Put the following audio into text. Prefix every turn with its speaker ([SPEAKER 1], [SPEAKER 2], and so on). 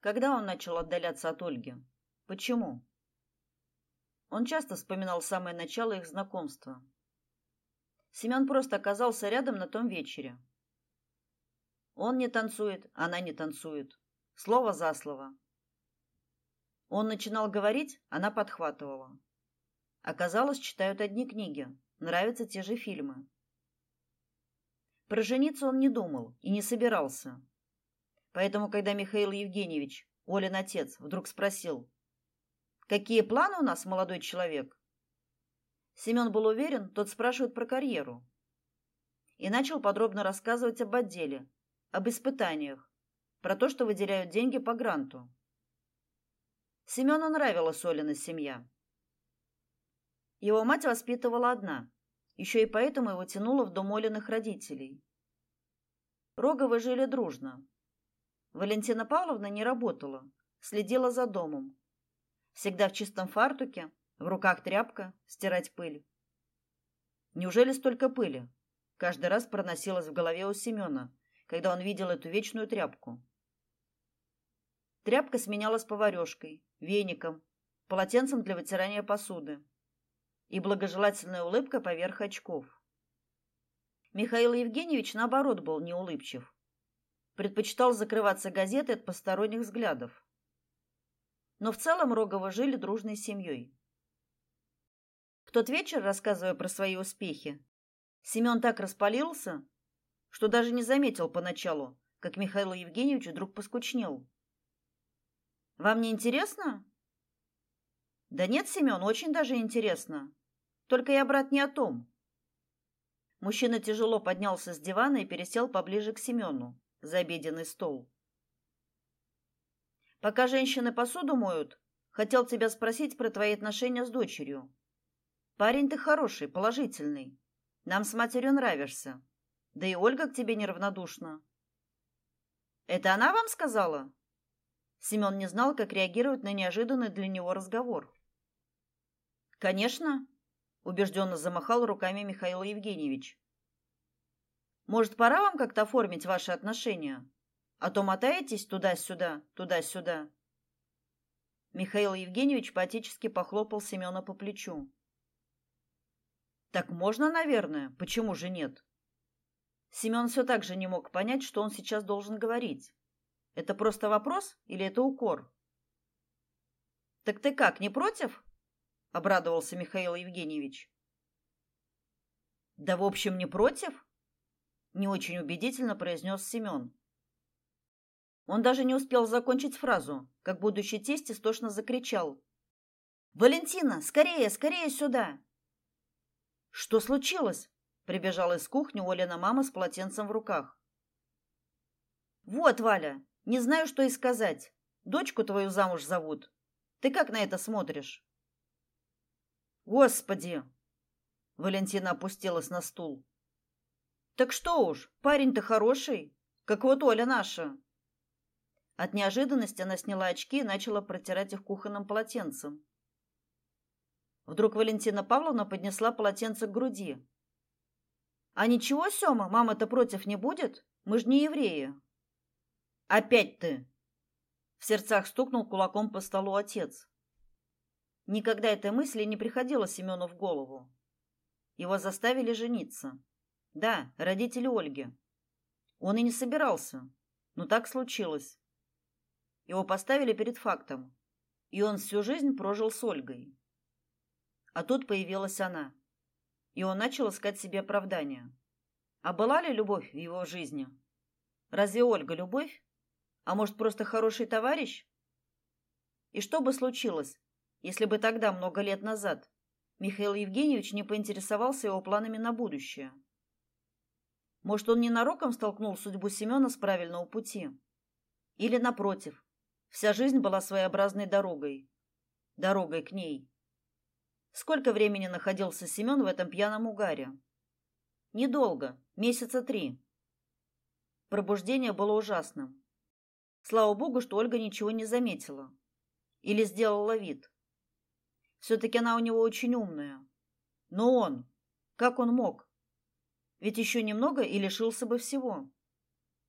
[SPEAKER 1] Когда он начал отдаляться от Ольги? Почему? Он часто вспоминал самое начало их знакомства. Семен просто оказался рядом на том вечере. Он не танцует, она не танцует. Слово за слово. Он начинал говорить, она подхватывала. Оказалось, читают одни книги, нравятся те же фильмы. Про жениться он не думал и не собирался. Поэтому, когда Михаил Евгеньевич, Олин отец, вдруг спросил, «Какие планы у нас, молодой человек?» Семен был уверен, тот спрашивает про карьеру. И начал подробно рассказывать об отделе, об испытаниях, про то, что выделяют деньги по гранту. Семену нравилась Олина семья. Его мать воспитывала одна, еще и поэтому его тянуло в дом Олиных родителей. Роговы жили дружно. Валентина Павловна не работала, следила за домом. Всегда в чистом фартуке, в руках тряпка, стирать пыль. Неужели столько пыли? Каждый раз проносилось в голове у Семена, когда он видел эту вечную тряпку. Тряпка сменялась поварёшкой, веником, полотенцем для вытирания посуды и благожелательная улыбка поверх очков. Михаил Евгеньевич наоборот был неулыбчив. Предпочитал закрываться газетой от посторонних взглядов. Но в целом Роговы жили дружной семьей. В тот вечер, рассказывая про свои успехи, Семен так распалился, что даже не заметил поначалу, как Михаил Евгеньевич вдруг поскучнел. Вам не интересно? Да нет, Семен, очень даже интересно. Только я, брат, не о том. Мужчина тяжело поднялся с дивана и пересел поближе к Семену за обеденный стол. Пока женщины посуду моют, хотел тебя спросить про твои отношения с дочерью. Парень ты хороший, положительный. Нам с матерью нравишься. Да и Ольга к тебе неравнодушна. Это она вам сказала? Семен не знал, как реагировать на неожиданный для него разговор. Конечно, убежденно замахал руками Михаил Евгеньевич. Может, пора вам как-то оформить ваши отношения, а то мотаетесь туда-сюда, туда-сюда. Михаил Евгеньевич поотечески похлопал Семена по плечу. Так можно, наверное, почему же нет? Семен все так же не мог понять, что он сейчас должен говорить. Это просто вопрос или это укор? Так ты как, не против? обрадовался Михаил Евгеньевич. Да в общем, не против, не очень убедительно произнес Семен. Он даже не успел закончить фразу, как будущий тесть истошно закричал: "Валентина, скорее, скорее сюда!" Что случилось? Прибежала из кухни Олина мама с полотенцем в руках. Вот, Валя, не знаю, что и сказать. Дочку твою замуж зовут. Ты как на это смотришь? Господи. Валентина опустилась на стул. Так что уж, парень-то хороший, как вот Оля наша. От неожиданности она сняла очки и начала протирать их кухонным полотенцем. Вдруг Валентина Павловна поднесла полотенце к груди. А ничего, Сёма, мама-то против не будет? Мы ж не евреи. Опять ты. В сердцах стукнул кулаком по столу отец. Никогда этой мысли не приходило Семену в голову. Его заставили жениться. Да, родители Ольги. Он и не собирался, но так случилось. Его поставили перед фактом, и он всю жизнь прожил с Ольгой. А тут появилась она и он начал искать себе оправдания. А была ли любовь в его жизни? Разве Ольга любовь? А может, просто хороший товарищ? И что бы случилось, если бы тогда, много лет назад, Михаил Евгеньевич не поинтересовался его планами на будущее? Может, он ненароком столкнул судьбу Семена с правильного пути? Или напротив, вся жизнь была своеобразной дорогой, дорогой к ней? Сколько времени находился Семен в этом пьяном угаре? Недолго, месяца три. Пробуждение было ужасным. Слава богу, что Ольга ничего не заметила или сделала вид. все таки она у него очень умная. Но он, как он мог? Ведь еще немного и лишился бы всего.